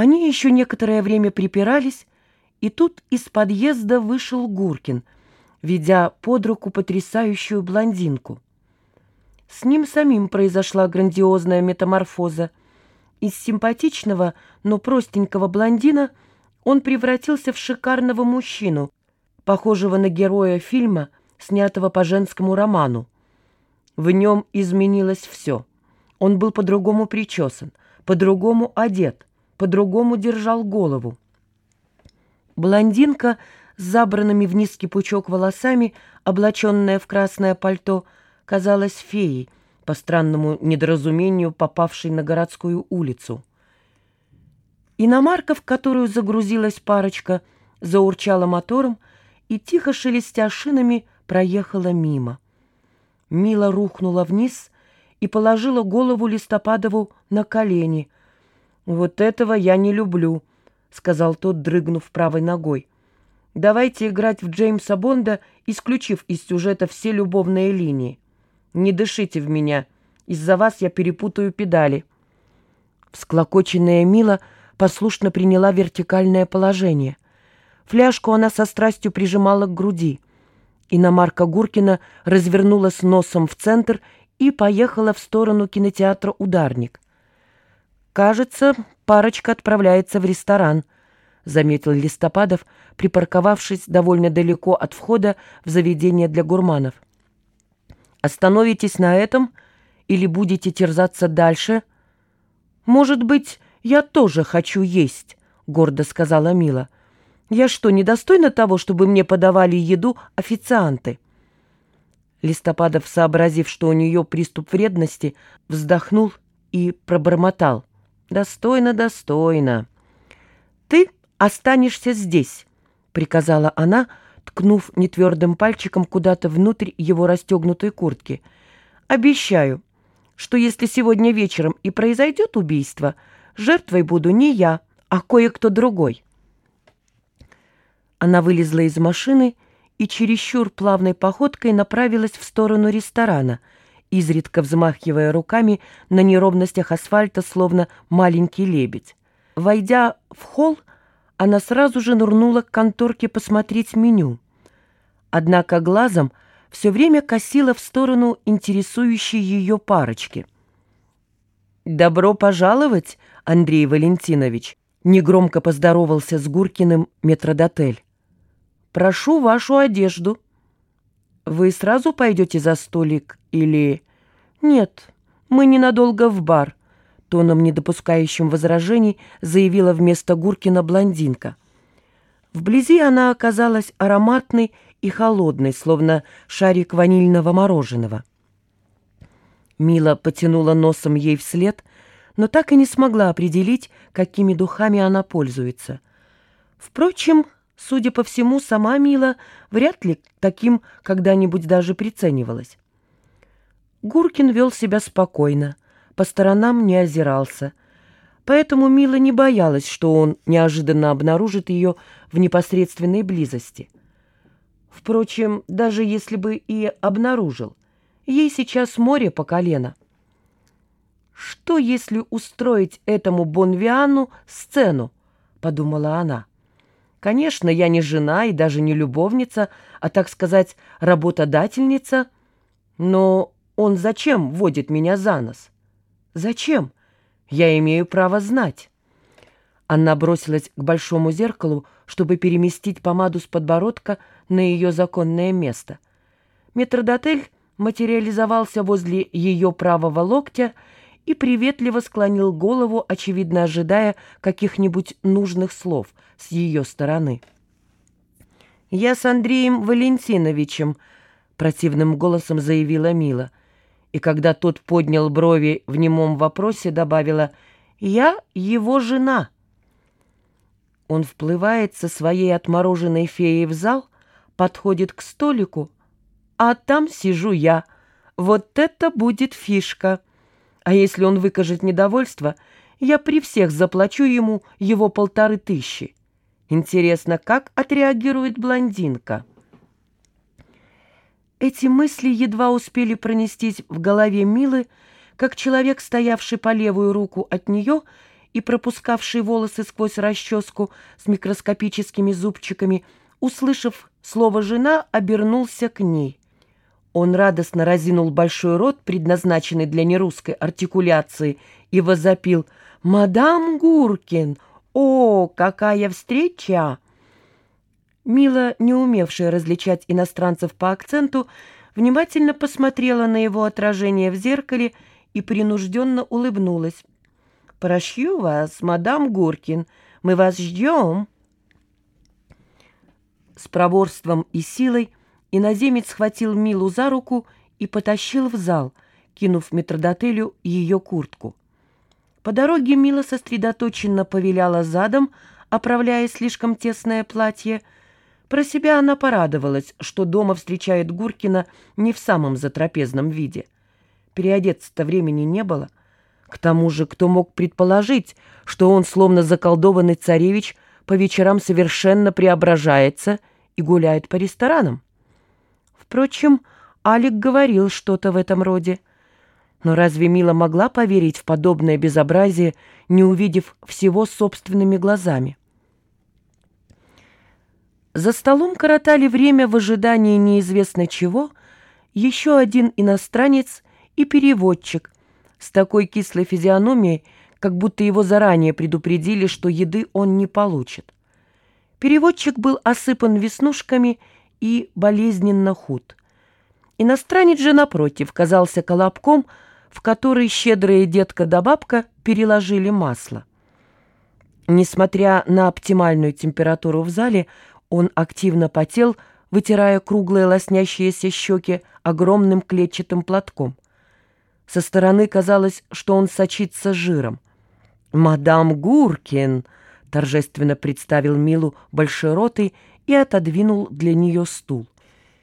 Они еще некоторое время припирались, и тут из подъезда вышел Гуркин, ведя под руку потрясающую блондинку. С ним самим произошла грандиозная метаморфоза. Из симпатичного, но простенького блондина он превратился в шикарного мужчину, похожего на героя фильма, снятого по женскому роману. В нем изменилось все. Он был по-другому причесан, по-другому одет, по-другому держал голову. Блондинка с забранными в низкий пучок волосами, облаченная в красное пальто, казалась феей, по странному недоразумению попавшей на городскую улицу. Иномарка, в которую загрузилась парочка, заурчала мотором и, тихо шелестя шинами, проехала мимо. Мила рухнула вниз и положила голову Листопадову на колени. «Вот этого я не люблю», — сказал тот, дрыгнув правой ногой. «Давайте играть в Джеймса Бонда, исключив из сюжета все любовные линии. Не дышите в меня, из-за вас я перепутаю педали». Всклокоченная Мила — послушно приняла вертикальное положение. Фляжку она со страстью прижимала к груди. Иномарка Гуркина развернулась носом в центр и поехала в сторону кинотеатра «Ударник». «Кажется, парочка отправляется в ресторан», — заметил Листопадов, припарковавшись довольно далеко от входа в заведение для гурманов. «Остановитесь на этом или будете терзаться дальше? Может быть, «Я тоже хочу есть», — гордо сказала Мила. «Я что, недостойна того, чтобы мне подавали еду официанты?» Листопадов, сообразив, что у нее приступ вредности, вздохнул и пробормотал. «Достойно, достойно». «Ты останешься здесь», — приказала она, ткнув нетвердым пальчиком куда-то внутрь его расстегнутой куртки. «Обещаю, что если сегодня вечером и произойдет убийство, — Жертвой буду не я, а кое-кто другой. Она вылезла из машины и чересчур плавной походкой направилась в сторону ресторана, изредка взмахивая руками на неровностях асфальта, словно маленький лебедь. Войдя в холл, она сразу же нырнула к конторке посмотреть меню. Однако глазом все время косила в сторону интересующей ее парочки. «Добро пожаловать!» Андрей Валентинович, негромко поздоровался с Гуркиным метродотель. «Прошу вашу одежду». «Вы сразу пойдете за столик или...» «Нет, мы ненадолго в бар», — тоном, не допускающим возражений, заявила вместо Гуркина блондинка. Вблизи она оказалась ароматной и холодной, словно шарик ванильного мороженого. Мила потянула носом ей вслед, но так и не смогла определить, какими духами она пользуется. Впрочем, судя по всему, сама Мила вряд ли таким когда-нибудь даже приценивалась. Гуркин вел себя спокойно, по сторонам не озирался, поэтому Мила не боялась, что он неожиданно обнаружит ее в непосредственной близости. Впрочем, даже если бы и обнаружил, ей сейчас море по колено. «Что, если устроить этому Бонвиану сцену?» — подумала она. «Конечно, я не жена и даже не любовница, а, так сказать, работодательница. Но он зачем водит меня за нос? Зачем? Я имею право знать». Она бросилась к большому зеркалу, чтобы переместить помаду с подбородка на ее законное место. Метродотель материализовался возле ее правого локтя и приветливо склонил голову, очевидно ожидая каких-нибудь нужных слов с ее стороны. «Я с Андреем Валентиновичем», — противным голосом заявила Мила. И когда тот поднял брови в немом вопросе, добавила «Я его жена». Он вплывает со своей отмороженной феей в зал, подходит к столику, а там сижу я. Вот это будет фишка. А если он выкажет недовольство, я при всех заплачу ему его полторы тысячи. Интересно, как отреагирует блондинка? Эти мысли едва успели пронестись в голове Милы, как человек, стоявший по левую руку от нее, и пропускавший волосы сквозь расческу с микроскопическими зубчиками, услышав слово «жена», обернулся к ней. Он радостно разинул большой рот, предназначенный для нерусской артикуляции, и возопил «Мадам Гуркин! О, какая встреча!» Мила, не умевшая различать иностранцев по акценту, внимательно посмотрела на его отражение в зеркале и принужденно улыбнулась. «Прощу вас, мадам Гуркин, мы вас ждем!» С проворством и силой иноземец схватил Милу за руку и потащил в зал, кинув метродотелю ее куртку. По дороге Мила сосредоточенно повиляла задом, оправляя слишком тесное платье. Про себя она порадовалась, что дома встречает Гуркина не в самом затрапезном виде. Переодеться-то времени не было. К тому же, кто мог предположить, что он, словно заколдованный царевич, по вечерам совершенно преображается и гуляет по ресторанам? Впрочем, Алик говорил что-то в этом роде. Но разве Мила могла поверить в подобное безобразие, не увидев всего собственными глазами? За столом коротали время в ожидании неизвестно чего еще один иностранец и переводчик с такой кислой физиономией, как будто его заранее предупредили, что еды он не получит. Переводчик был осыпан веснушками и болезненно худ. Иностранец же, напротив, казался колобком, в который щедрая детка да бабка переложили масло. Несмотря на оптимальную температуру в зале, он активно потел, вытирая круглые лоснящиеся щеки огромным клетчатым платком. Со стороны казалось, что он сочится жиром. «Мадам Гуркин!» — торжественно представил Милу большеротый и отодвинул для нее стул.